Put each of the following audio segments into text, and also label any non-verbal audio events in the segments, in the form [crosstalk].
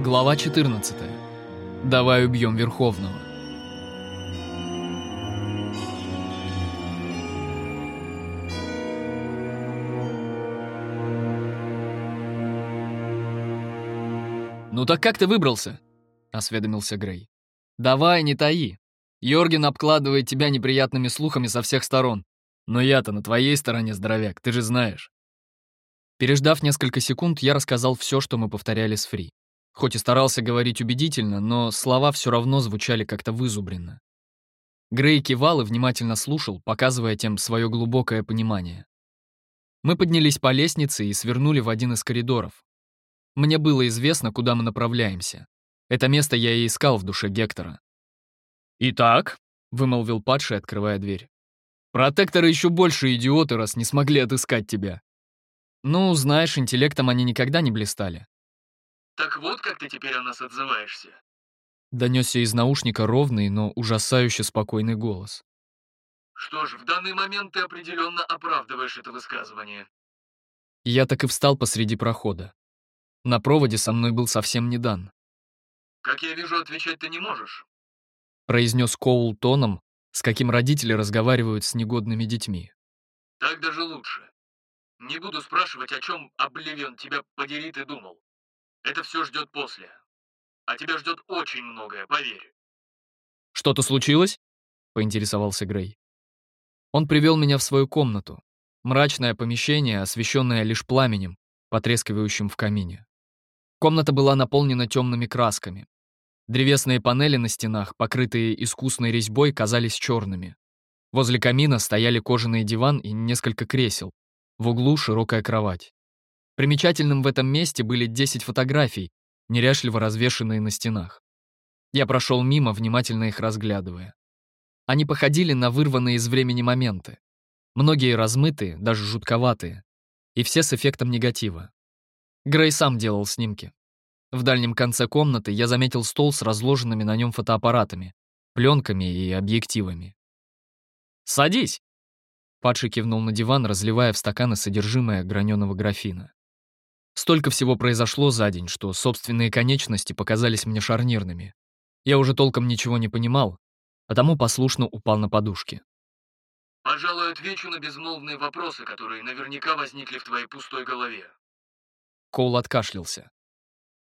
Глава 14. Давай убьем Верховного. «Ну так как ты выбрался?» — осведомился Грей. «Давай, не таи. Йорген обкладывает тебя неприятными слухами со всех сторон. Но я-то на твоей стороне, здоровяк, ты же знаешь». Переждав несколько секунд, я рассказал все, что мы повторяли с Фри. Хоть и старался говорить убедительно, но слова все равно звучали как-то вызубренно. Грей кивал и внимательно слушал, показывая тем свое глубокое понимание. Мы поднялись по лестнице и свернули в один из коридоров. Мне было известно, куда мы направляемся. Это место я и искал в душе Гектора. «Итак», — вымолвил падший, открывая дверь, «протекторы еще больше идиоты, раз не смогли отыскать тебя». Ну, знаешь, интеллектом они никогда не блистали. Так вот, как ты теперь о нас отзываешься. Донесся из наушника ровный, но ужасающе спокойный голос. Что ж, в данный момент ты определенно оправдываешь это высказывание. Я так и встал посреди прохода. На проводе со мной был совсем не дан. Как я вижу, отвечать ты не можешь. Произнес Коул тоном, с каким родители разговаривают с негодными детьми. Так даже лучше. Не буду спрашивать, о чем Обливион тебя подери ты думал. Это все ждет после. А тебя ждет очень многое, поверь. «Что-то случилось?» — поинтересовался Грей. Он привел меня в свою комнату. Мрачное помещение, освещенное лишь пламенем, потрескивающим в камине. Комната была наполнена темными красками. Древесные панели на стенах, покрытые искусной резьбой, казались черными. Возле камина стояли кожаный диван и несколько кресел. В углу широкая кровать. Примечательным в этом месте были 10 фотографий, неряшливо развешанные на стенах. Я прошел мимо, внимательно их разглядывая. Они походили на вырванные из времени моменты. Многие размытые, даже жутковатые. И все с эффектом негатива. Грей сам делал снимки. В дальнем конце комнаты я заметил стол с разложенными на нем фотоаппаратами, пленками и объективами. «Садись!» Падший кивнул на диван, разливая в стаканы содержимое граненого графина. Столько всего произошло за день, что собственные конечности показались мне шарнирными. Я уже толком ничего не понимал, а тому послушно упал на подушки. Пожалуй, отвечу на безмолвные вопросы, которые наверняка возникли в твоей пустой голове. Коул откашлялся.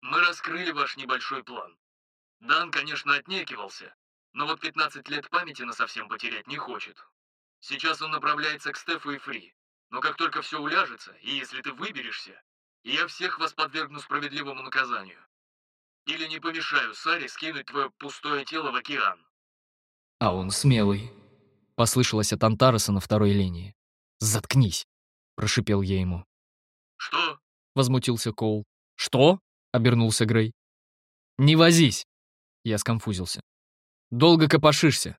Мы раскрыли ваш небольшой план. Дан, конечно, отнекивался, но вот 15 лет памяти на совсем потерять не хочет. Сейчас он направляется к Стефу и Фри. Но как только все уляжется, и если ты выберешься, и я всех вас подвергну справедливому наказанию. Или не помешаю Саре скинуть твое пустое тело в океан. А он смелый. Послышалось от Антареса на второй линии. «Заткнись!» — прошипел я ему. «Что?» — возмутился Коул. «Что?» — обернулся Грей. «Не возись!» — я сконфузился. «Долго копошишься!»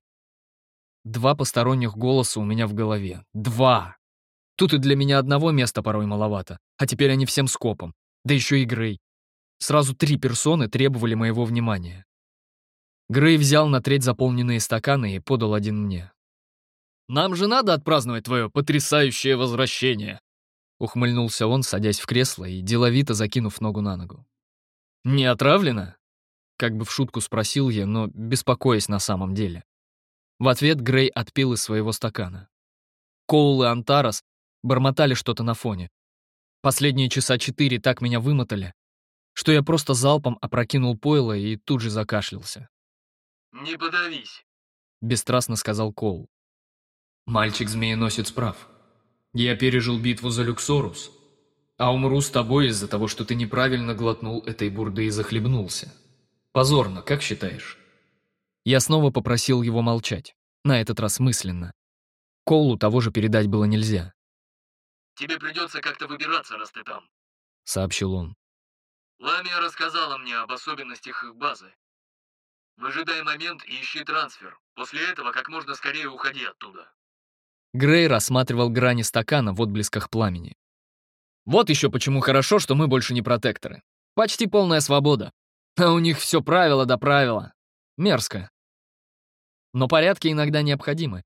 Два посторонних голоса у меня в голове. Два! Тут и для меня одного места порой маловато, а теперь они всем скопом. Да еще и Грей. Сразу три персоны требовали моего внимания. Грей взял на треть заполненные стаканы и подал один мне. «Нам же надо отпраздновать твое потрясающее возвращение!» Ухмыльнулся он, садясь в кресло и деловито закинув ногу на ногу. «Не отравлено?» Как бы в шутку спросил я, но беспокоясь на самом деле. В ответ Грей отпил из своего стакана. Коул и Антарас бормотали что-то на фоне. Последние часа четыре так меня вымотали, что я просто залпом опрокинул пойло и тут же закашлялся. «Не подавись», — бесстрастно сказал Коул. «Мальчик-змееносец прав. Я пережил битву за Люксорус, а умру с тобой из-за того, что ты неправильно глотнул этой бурды и захлебнулся. Позорно, как считаешь?» Я снова попросил его молчать, на этот раз мысленно. Коулу того же передать было нельзя. Тебе придется как-то выбираться, раз ты там», — сообщил он. «Ламия рассказала мне об особенностях их базы. Выжидай момент и ищи трансфер. После этого как можно скорее уходи оттуда». Грей рассматривал грани стакана в отблесках пламени. «Вот еще почему хорошо, что мы больше не протекторы. Почти полная свобода. А у них все правило да правила. Мерзко. Но порядки иногда необходимы.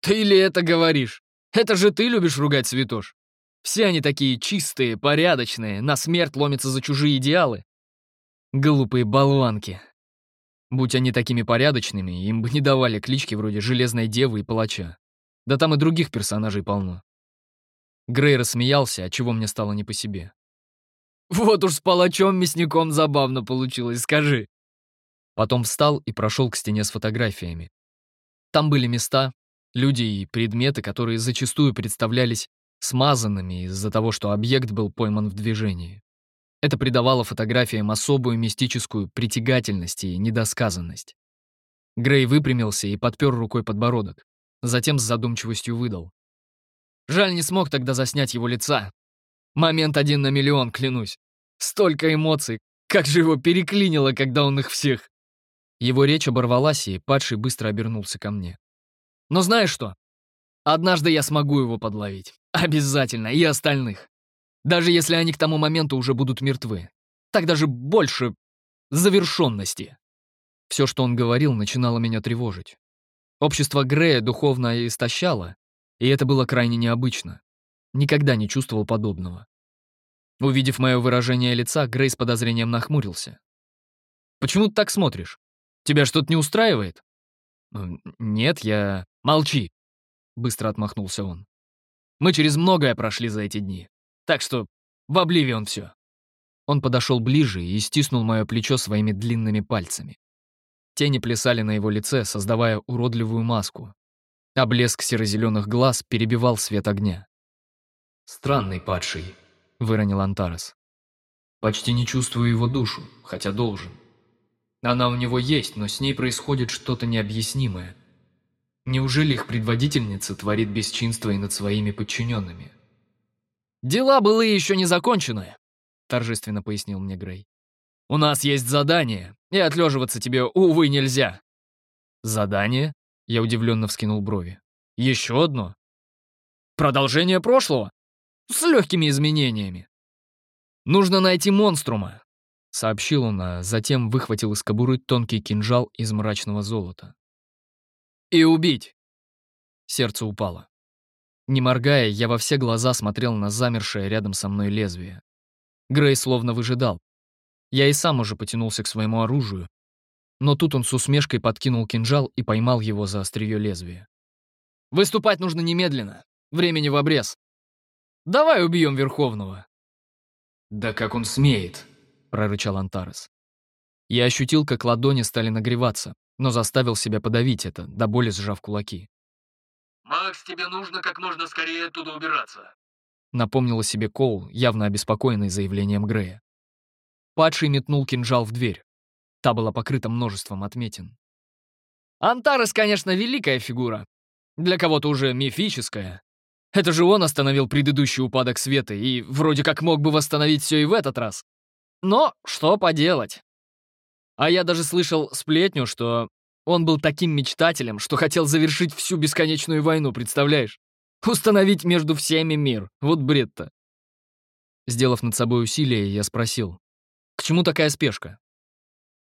Ты ли это говоришь? Это же ты любишь ругать святош. Все они такие чистые, порядочные, на смерть ломятся за чужие идеалы. Глупые болванки. Будь они такими порядочными, им бы не давали клички вроде Железной Девы и Палача. Да там и других персонажей полно. Грей рассмеялся, отчего мне стало не по себе. «Вот уж с палачом-мясником забавно получилось, скажи!» Потом встал и прошел к стене с фотографиями. Там были места, люди и предметы, которые зачастую представлялись смазанными из-за того, что объект был пойман в движении. Это придавало фотографиям особую мистическую притягательность и недосказанность. Грей выпрямился и подпер рукой подбородок. Затем с задумчивостью выдал. Жаль, не смог тогда заснять его лица. Момент один на миллион, клянусь. Столько эмоций. Как же его переклинило, когда он их всех. Его речь оборвалась, и падший быстро обернулся ко мне. Но знаешь что? Однажды я смогу его подловить. Обязательно, и остальных. Даже если они к тому моменту уже будут мертвы. Так даже больше завершенности. Все, что он говорил, начинало меня тревожить. Общество Грея духовно истощало, и это было крайне необычно. Никогда не чувствовал подобного. Увидев мое выражение лица, Грей с подозрением нахмурился. «Почему ты так смотришь? Тебя что-то не устраивает?» «Нет, я...» «Молчи!» — быстро отмахнулся он. «Мы через многое прошли за эти дни. Так что в обливион все. Он подошел ближе и стиснул мое плечо своими длинными пальцами. Тени плясали на его лице, создавая уродливую маску, а блеск серо-зеленых глаз перебивал свет огня. «Странный падший», — выронил Антарес. «Почти не чувствую его душу, хотя должен. Она у него есть, но с ней происходит что-то необъяснимое. Неужели их предводительница творит бесчинство и над своими подчиненными?» «Дела былые еще не закончены», — торжественно пояснил мне Грей. «У нас есть задание, и отлеживаться тебе, увы, нельзя». «Задание?» — я удивленно вскинул брови. «Еще одно?» «Продолжение прошлого? С легкими изменениями». «Нужно найти монструма», — сообщил он, а затем выхватил из кобуры тонкий кинжал из мрачного золота. «И убить!» Сердце упало. Не моргая, я во все глаза смотрел на замершее рядом со мной лезвие. Грей словно выжидал. Я и сам уже потянулся к своему оружию, но тут он с усмешкой подкинул кинжал и поймал его за острие лезвия. «Выступать нужно немедленно. Времени в обрез. Давай убьем Верховного». «Да как он смеет!» — прорычал Антарес. Я ощутил, как ладони стали нагреваться, но заставил себя подавить это, до боли сжав кулаки. «Макс, тебе нужно как можно скорее оттуда убираться», — напомнила себе Коул, явно обеспокоенный заявлением Грея. Падший метнул кинжал в дверь. Та была покрыта множеством отметин. «Антарес, конечно, великая фигура. Для кого-то уже мифическая. Это же он остановил предыдущий упадок света и вроде как мог бы восстановить все и в этот раз. Но что поделать? А я даже слышал сплетню, что он был таким мечтателем, что хотел завершить всю бесконечную войну, представляешь? Установить между всеми мир. Вот бред-то. Сделав над собой усилие, я спросил, «К чему такая спешка?»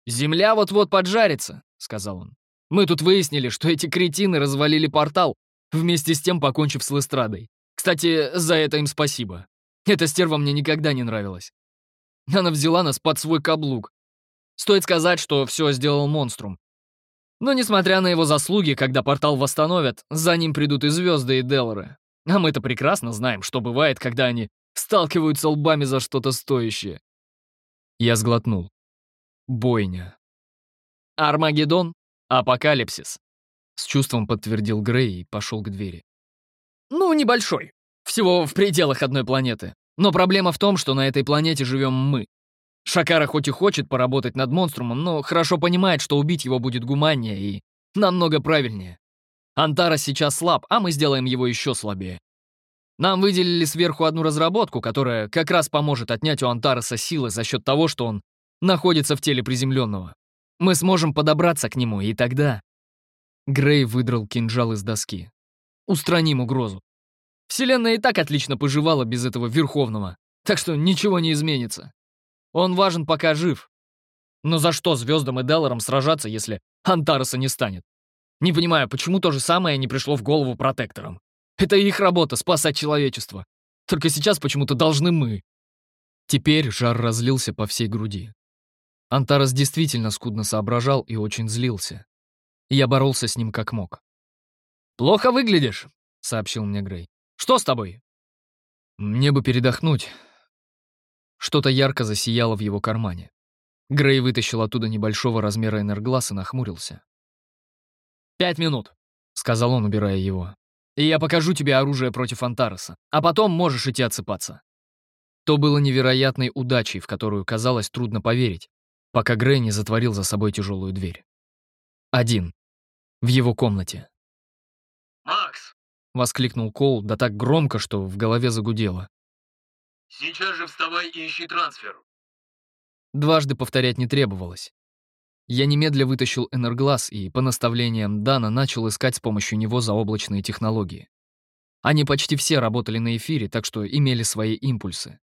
«Земля вот-вот поджарится», — сказал он. «Мы тут выяснили, что эти кретины развалили портал, вместе с тем покончив с Лестрадой. Кстати, за это им спасибо. Эта стерва мне никогда не нравилась. Она взяла нас под свой каблук. Стоит сказать, что все сделал монструм. Но несмотря на его заслуги, когда портал восстановят, за ним придут и звезды, и Делоры. А мы-то прекрасно знаем, что бывает, когда они сталкиваются лбами за что-то стоящее. Я сглотнул. Бойня. Армагеддон? Апокалипсис. С чувством подтвердил Грей и пошел к двери. Ну, небольшой. Всего в пределах одной планеты. Но проблема в том, что на этой планете живем мы. Шакара хоть и хочет поработать над монструмом, но хорошо понимает, что убить его будет гуманнее и намного правильнее. Антара сейчас слаб, а мы сделаем его еще слабее. Нам выделили сверху одну разработку, которая как раз поможет отнять у Антараса силы за счет того, что он находится в теле приземленного. Мы сможем подобраться к нему, и тогда... Грей выдрал кинжал из доски. Устраним угрозу. Вселенная и так отлично поживала без этого Верховного, так что ничего не изменится. Он важен, пока жив. Но за что звездам и Делларам сражаться, если Антареса не станет? Не понимаю, почему то же самое не пришло в голову протекторам. Это их работа — спасать человечество. Только сейчас почему-то должны мы. Теперь жар разлился по всей груди. Антарес действительно скудно соображал и очень злился. Я боролся с ним как мог. «Плохо выглядишь», — сообщил мне Грей. «Что с тобой?» «Мне бы передохнуть». Что-то ярко засияло в его кармане. Грей вытащил оттуда небольшого размера энерглаз и нахмурился. «Пять минут», — сказал он, убирая его. «И я покажу тебе оружие против Антареса, а потом можешь идти отсыпаться». То было невероятной удачей, в которую, казалось, трудно поверить, пока Грей не затворил за собой тяжелую дверь. Один. В его комнате. «Макс, — воскликнул Коул, да так громко, что в голове загудело. Сейчас же вставай и ищи трансфер». Дважды повторять не требовалось. Я немедля вытащил энерглаз и, по наставлениям Дана, начал искать с помощью него заоблачные технологии. Они почти все работали на эфире, так что имели свои импульсы.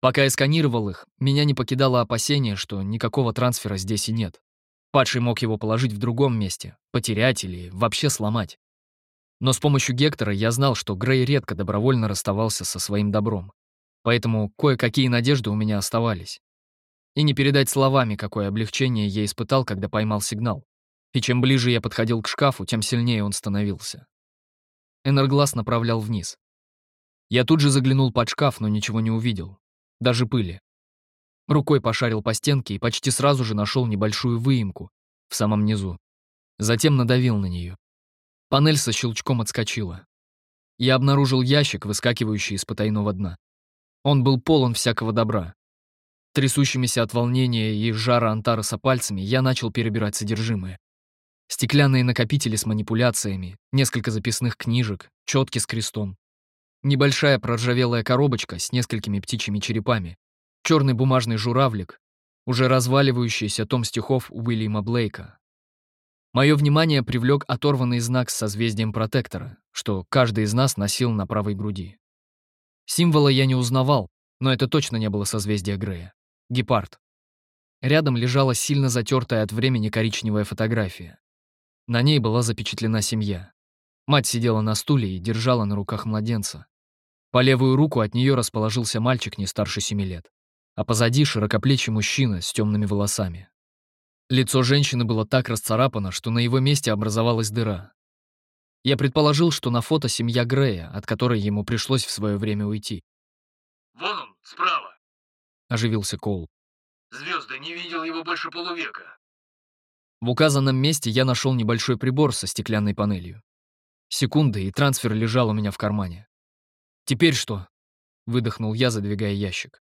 Пока я сканировал их, меня не покидало опасение, что никакого трансфера здесь и нет. Падший мог его положить в другом месте, потерять или вообще сломать. Но с помощью Гектора я знал, что Грей редко добровольно расставался со своим добром. Поэтому кое-какие надежды у меня оставались. И не передать словами, какое облегчение я испытал, когда поймал сигнал. И чем ближе я подходил к шкафу, тем сильнее он становился. Энерглаз направлял вниз. Я тут же заглянул под шкаф, но ничего не увидел. Даже пыли. Рукой пошарил по стенке и почти сразу же нашел небольшую выемку в самом низу. Затем надавил на нее. Панель со щелчком отскочила. Я обнаружил ящик, выскакивающий из потайного дна. Он был полон всякого добра. Трясущимися от волнения и жара Антареса пальцами я начал перебирать содержимое. Стеклянные накопители с манипуляциями, несколько записных книжек, четки с крестом. Небольшая проржавелая коробочка с несколькими птичьими черепами, черный бумажный журавлик, уже разваливающийся том стихов Уильяма Блейка. Мое внимание привлек оторванный знак с созвездием протектора, что каждый из нас носил на правой груди. Символа я не узнавал, но это точно не было созвездие Грея. Гепард. Рядом лежала сильно затертая от времени коричневая фотография. На ней была запечатлена семья. Мать сидела на стуле и держала на руках младенца. По левую руку от нее расположился мальчик не старше семи лет, а позади широкоплечий мужчина с темными волосами. Лицо женщины было так расцарапано, что на его месте образовалась дыра. Я предположил, что на фото семья Грея, от которой ему пришлось в свое время уйти. «Вон он, справа. — оживился Коул. Звезды, не видел его больше полувека». В указанном месте я нашел небольшой прибор со стеклянной панелью. Секунды, и трансфер лежал у меня в кармане. «Теперь что?» — выдохнул я, задвигая ящик.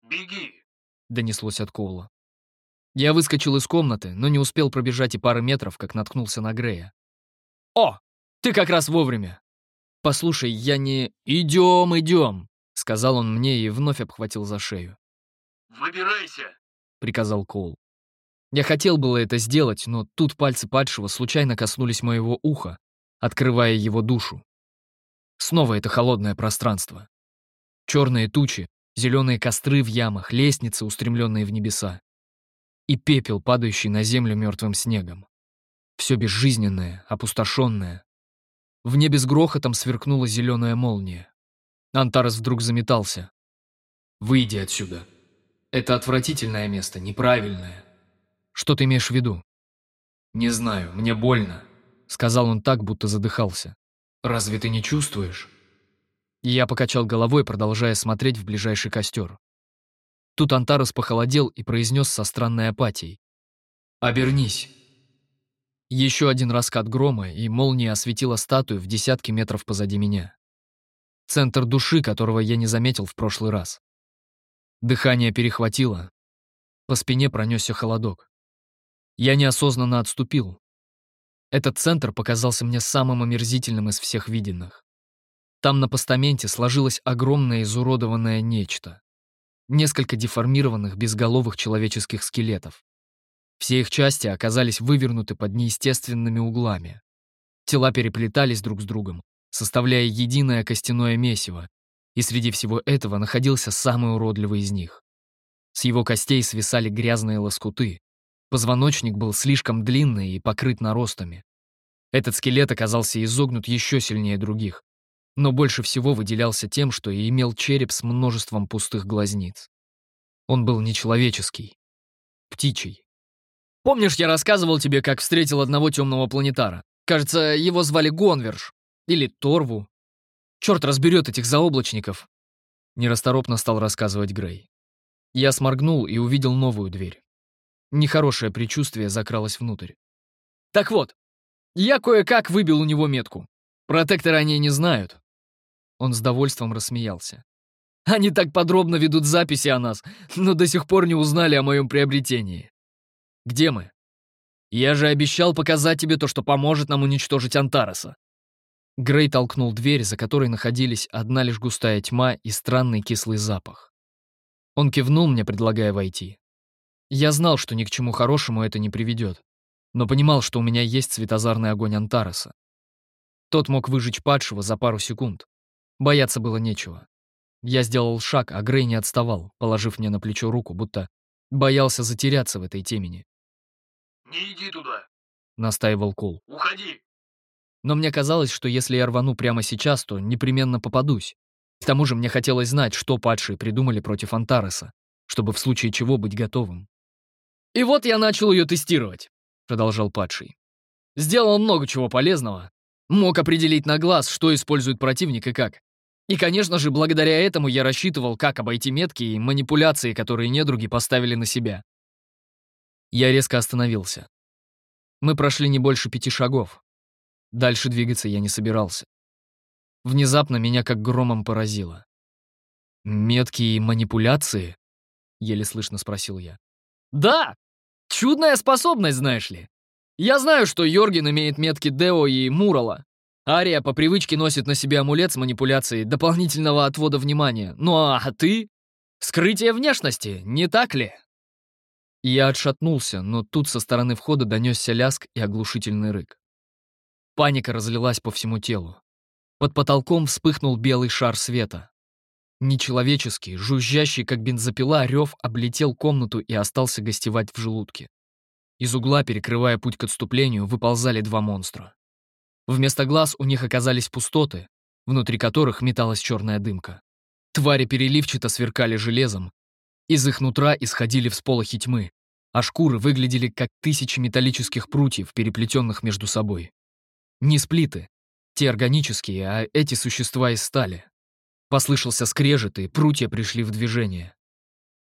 «Беги!» — донеслось от Коула. Я выскочил из комнаты, но не успел пробежать и пары метров, как наткнулся на Грея. «О, ты как раз вовремя!» «Послушай, я не... Идем, идем!» — сказал он мне и вновь обхватил за шею. «Выбирайся!» — приказал Коул. Я хотел было это сделать, но тут пальцы падшего случайно коснулись моего уха, открывая его душу. Снова это холодное пространство. Черные тучи, зеленые костры в ямах, лестницы, устремленные в небеса. И пепел, падающий на землю мертвым снегом. Все безжизненное, опустошенное. В небе с грохотом сверкнула зеленая молния. Антарес вдруг заметался. «Выйди отсюда», это отвратительное место, неправильное. Что ты имеешь в виду? Не знаю, мне больно, сказал он так, будто задыхался. Разве ты не чувствуешь? Я покачал головой, продолжая смотреть в ближайший костер. Тут Антарес похолодел и произнес со странной апатией. «Обернись». Еще один раскат грома, и молния осветила статую в десятки метров позади меня. Центр души, которого я не заметил в прошлый раз. Дыхание перехватило. По спине пронесся холодок. Я неосознанно отступил. Этот центр показался мне самым омерзительным из всех виденных. Там на постаменте сложилось огромное изуродованное нечто. Несколько деформированных безголовых человеческих скелетов. Все их части оказались вывернуты под неестественными углами. Тела переплетались друг с другом, составляя единое костяное месиво, и среди всего этого находился самый уродливый из них. С его костей свисали грязные лоскуты. Позвоночник был слишком длинный и покрыт наростами. Этот скелет оказался изогнут еще сильнее других, но больше всего выделялся тем, что и имел череп с множеством пустых глазниц. Он был нечеловеческий. птичий. Помнишь, я рассказывал тебе, как встретил одного темного планетара? Кажется, его звали Гонверш. Или Торву. Черт разберет этих заоблачников. Нерасторопно стал рассказывать Грей. Я сморгнул и увидел новую дверь. Нехорошее предчувствие закралось внутрь. Так вот, я кое-как выбил у него метку. Протекторы о ней не знают. Он с довольством рассмеялся. Они так подробно ведут записи о нас, но до сих пор не узнали о моем приобретении. Где мы? Я же обещал показать тебе то, что поможет нам уничтожить Антареса. Грей толкнул дверь, за которой находились одна лишь густая тьма и странный кислый запах. Он кивнул мне, предлагая войти. Я знал, что ни к чему хорошему это не приведет, но понимал, что у меня есть светозарный огонь Антареса. Тот мог выжечь падшего за пару секунд. Бояться было нечего. Я сделал шаг, а Грей не отставал, положив мне на плечо руку, будто боялся затеряться в этой темени. «Не иди туда!» — настаивал Кол. «Уходи!» Но мне казалось, что если я рвану прямо сейчас, то непременно попадусь. К тому же мне хотелось знать, что падшие придумали против Антареса, чтобы в случае чего быть готовым. «И вот я начал ее тестировать», — продолжал падший. «Сделал много чего полезного. Мог определить на глаз, что использует противник и как. И, конечно же, благодаря этому я рассчитывал, как обойти метки и манипуляции, которые недруги поставили на себя. Я резко остановился. Мы прошли не больше пяти шагов. Дальше двигаться я не собирался. Внезапно меня как громом поразило. «Метки и манипуляции?» — еле слышно спросил я. «Да! Чудная способность, знаешь ли. Я знаю, что Йорген имеет метки Део и Мурала. Ария по привычке носит на себе амулет с манипуляцией дополнительного отвода внимания. Ну а ты? Скрытие внешности, не так ли?» Я отшатнулся, но тут со стороны входа донесся ляск и оглушительный рык. Паника разлилась по всему телу. Под потолком вспыхнул белый шар света. Нечеловеческий, жужжащий, как бензопила, рев облетел комнату и остался гостевать в желудке. Из угла, перекрывая путь к отступлению, выползали два монстра. Вместо глаз у них оказались пустоты, внутри которых металась черная дымка. Твари переливчато сверкали железом, из их нутра исходили всполохи тьмы, а шкуры выглядели как тысячи металлических прутьев, переплетенных между собой. Не сплиты, те органические, а эти существа из стали. Послышался скрежет, и прутья пришли в движение.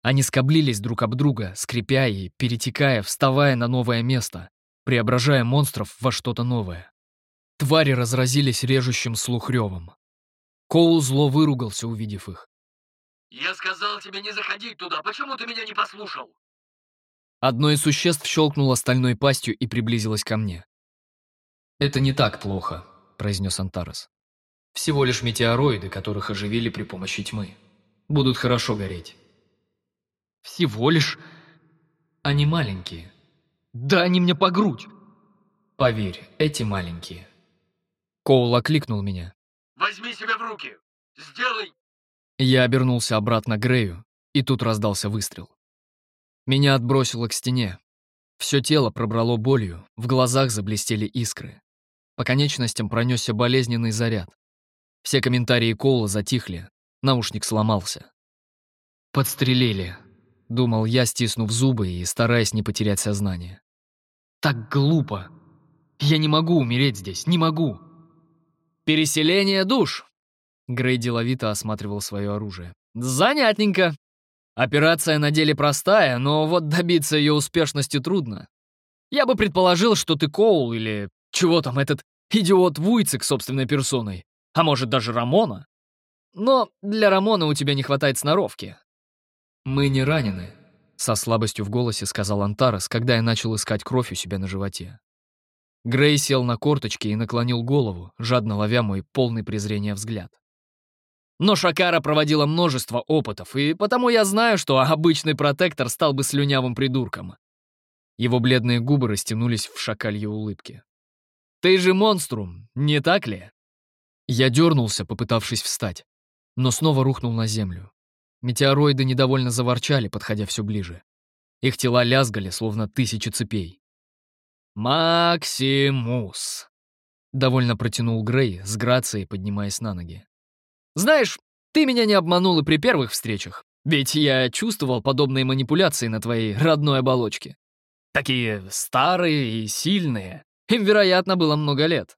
Они скоблились друг об друга, скрипя и перетекая, вставая на новое место, преображая монстров во что-то новое. Твари разразились режущим слух ревом. Коул зло выругался, увидев их. «Я сказал тебе не заходить туда, почему ты меня не послушал?» Одно из существ щелкнуло стальной пастью и приблизилось ко мне. «Это не так плохо», — произнес Антарес. «Всего лишь метеороиды, которых оживили при помощи тьмы. Будут хорошо гореть». «Всего лишь? Они маленькие». «Да они мне по грудь!» «Поверь, эти маленькие». Коул окликнул меня. «Возьми себя в руки! Сделай я обернулся обратно к Грею, и тут раздался выстрел. Меня отбросило к стене. Все тело пробрало болью, в глазах заблестели искры. По конечностям пронесся болезненный заряд. Все комментарии Коула затихли, наушник сломался. «Подстрелили», — думал я, стиснув зубы и стараясь не потерять сознание. «Так глупо! Я не могу умереть здесь, не могу!» «Переселение душ!» Грей деловито осматривал свое оружие. «Занятненько. Операция на деле простая, но вот добиться ее успешности трудно. Я бы предположил, что ты Коул или чего там этот идиот Вуйцик собственной персоной, а может даже Рамона. Но для Рамона у тебя не хватает сноровки». «Мы не ранены», — со слабостью в голосе сказал Антарес, когда я начал искать кровь у себя на животе. Грей сел на корточки и наклонил голову, жадно ловя мой полный презрения взгляд. Но Шакара проводила множество опытов, и потому я знаю, что обычный протектор стал бы слюнявым придурком. Его бледные губы растянулись в шакалье улыбке. «Ты же монструм, не так ли?» Я дернулся, попытавшись встать, но снова рухнул на землю. Метеороиды недовольно заворчали, подходя все ближе. Их тела лязгали, словно тысячи цепей. «Максимус!» — довольно протянул Грей, с грацией поднимаясь на ноги. Знаешь, ты меня не обманул и при первых встречах. Ведь я чувствовал подобные манипуляции на твоей родной оболочке. Такие старые и сильные. Им, вероятно, было много лет.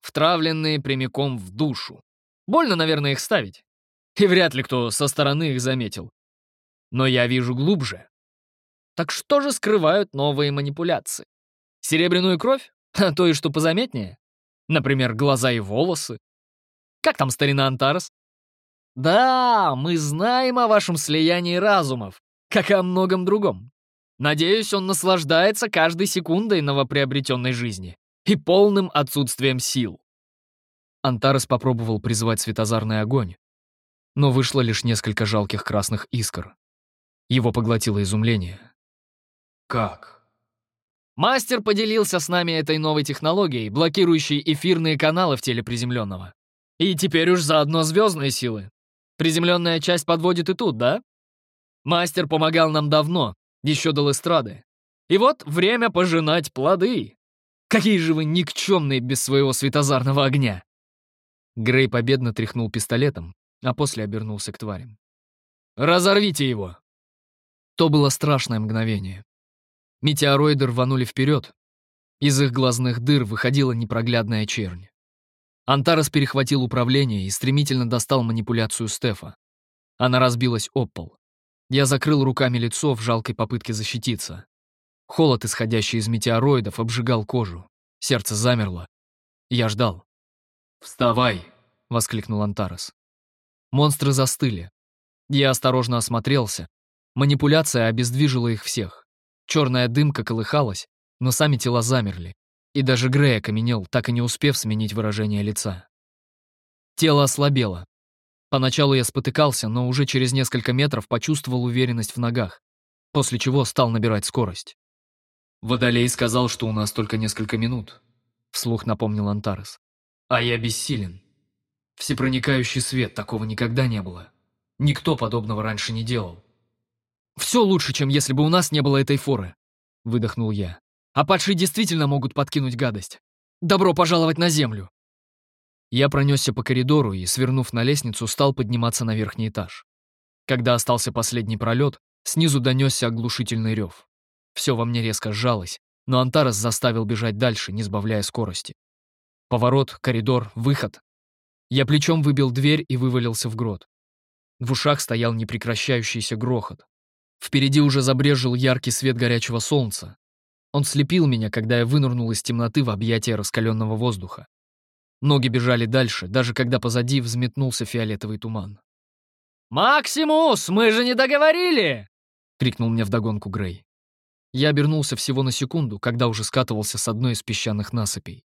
Втравленные прямиком в душу. Больно, наверное, их ставить. И вряд ли кто со стороны их заметил. Но я вижу глубже. Так что же скрывают новые манипуляции? Серебряную кровь? А [laughs] то и что позаметнее? Например, глаза и волосы? Как там старина Антарес? Да, мы знаем о вашем слиянии разумов, как и о многом другом. Надеюсь, он наслаждается каждой секундой новоприобретенной жизни и полным отсутствием сил. Антарес попробовал призвать светозарный огонь, но вышло лишь несколько жалких красных искр. Его поглотило изумление. Как? Мастер поделился с нами этой новой технологией, блокирующей эфирные каналы в теле приземленного. И теперь уж заодно звездные силы. Приземленная часть подводит и тут, да? Мастер помогал нам давно, еще до Лестрады. И вот время пожинать плоды. Какие же вы никчемные без своего светозарного огня!» Грей победно тряхнул пистолетом, а после обернулся к тварям. «Разорвите его!» То было страшное мгновение. Метеороиды рванули вперед. Из их глазных дыр выходила непроглядная чернь. Антарес перехватил управление и стремительно достал манипуляцию Стефа. Она разбилась об пол. Я закрыл руками лицо в жалкой попытке защититься. Холод, исходящий из метеороидов, обжигал кожу. Сердце замерло. Я ждал. «Вставай!» — воскликнул Антарес. Монстры застыли. Я осторожно осмотрелся. Манипуляция обездвижила их всех. Черная дымка колыхалась, но сами тела замерли. И даже Грей окаменел, так и не успев сменить выражение лица. Тело ослабело. Поначалу я спотыкался, но уже через несколько метров почувствовал уверенность в ногах, после чего стал набирать скорость. «Водолей сказал, что у нас только несколько минут», — вслух напомнил Антарес. «А я бессилен. Всепроникающий свет, такого никогда не было. Никто подобного раньше не делал». «Все лучше, чем если бы у нас не было этой форы», — выдохнул я. А падшие действительно могут подкинуть гадость. Добро пожаловать на землю!» Я пронесся по коридору и, свернув на лестницу, стал подниматься на верхний этаж. Когда остался последний пролет, снизу донесся оглушительный рев. Все во мне резко сжалось, но Антарес заставил бежать дальше, не сбавляя скорости. Поворот, коридор, выход. Я плечом выбил дверь и вывалился в грот. В ушах стоял непрекращающийся грохот. Впереди уже забрежил яркий свет горячего солнца, он слепил меня, когда я вынырнул из темноты в объятия раскаленного воздуха. Ноги бежали дальше, даже когда позади взметнулся фиолетовый туман. «Максимус, мы же не договорили!» — крикнул мне вдогонку Грей. Я обернулся всего на секунду, когда уже скатывался с одной из песчаных насыпей.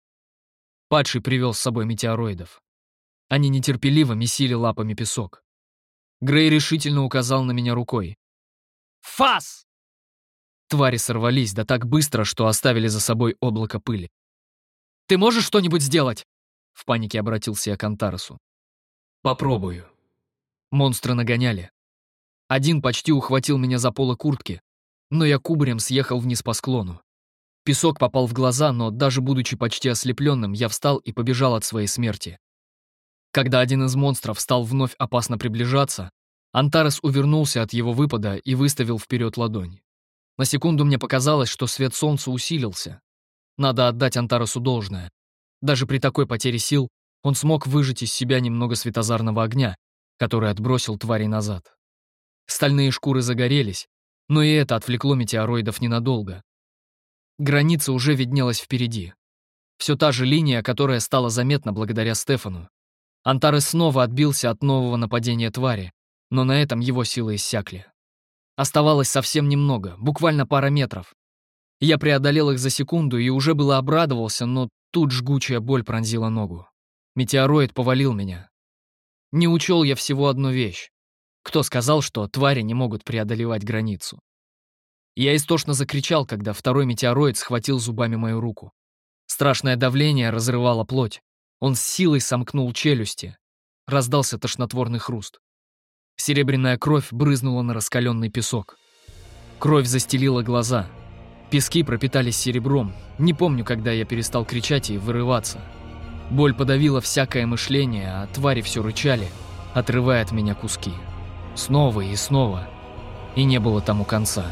Падший привел с собой метеороидов. Они нетерпеливо месили лапами песок. Грей решительно указал на меня рукой. «Фас!» Твари сорвались, да так быстро, что оставили за собой облако пыли. «Ты можешь что-нибудь сделать?» В панике обратился я к Антаресу. «Попробую». Монстры нагоняли. Один почти ухватил меня за полы куртки, но я кубарем съехал вниз по склону. Песок попал в глаза, но даже будучи почти ослепленным, я встал и побежал от своей смерти. Когда один из монстров стал вновь опасно приближаться, Антарес увернулся от его выпада и выставил вперед ладонь. На секунду мне показалось, что свет солнца усилился. Надо отдать Антарасу должное. Даже при такой потере сил он смог выжать из себя немного светозарного огня, который отбросил твари назад. Стальные шкуры загорелись, но и это отвлекло метеороидов ненадолго. Граница уже виднелась впереди. Все та же линия, которая стала заметна благодаря Стефану. Антарес снова отбился от нового нападения твари, но на этом его силы иссякли. Оставалось совсем немного, буквально пара метров. Я преодолел их за секунду и уже было обрадовался, но тут жгучая боль пронзила ногу. Метеороид повалил меня. Не учел я всего одну вещь. Кто сказал, что твари не могут преодолевать границу? Я истошно закричал, когда второй метеороид схватил зубами мою руку. Страшное давление разрывало плоть. Он с силой сомкнул челюсти. Раздался тошнотворный хруст. Серебряная кровь брызнула на раскаленный песок. Кровь застелила глаза. Пески пропитались серебром. Не помню, когда я перестал кричать и вырываться. Боль подавила всякое мышление, а твари все рычали, отрывая от меня куски. Снова и снова. И не было тому конца.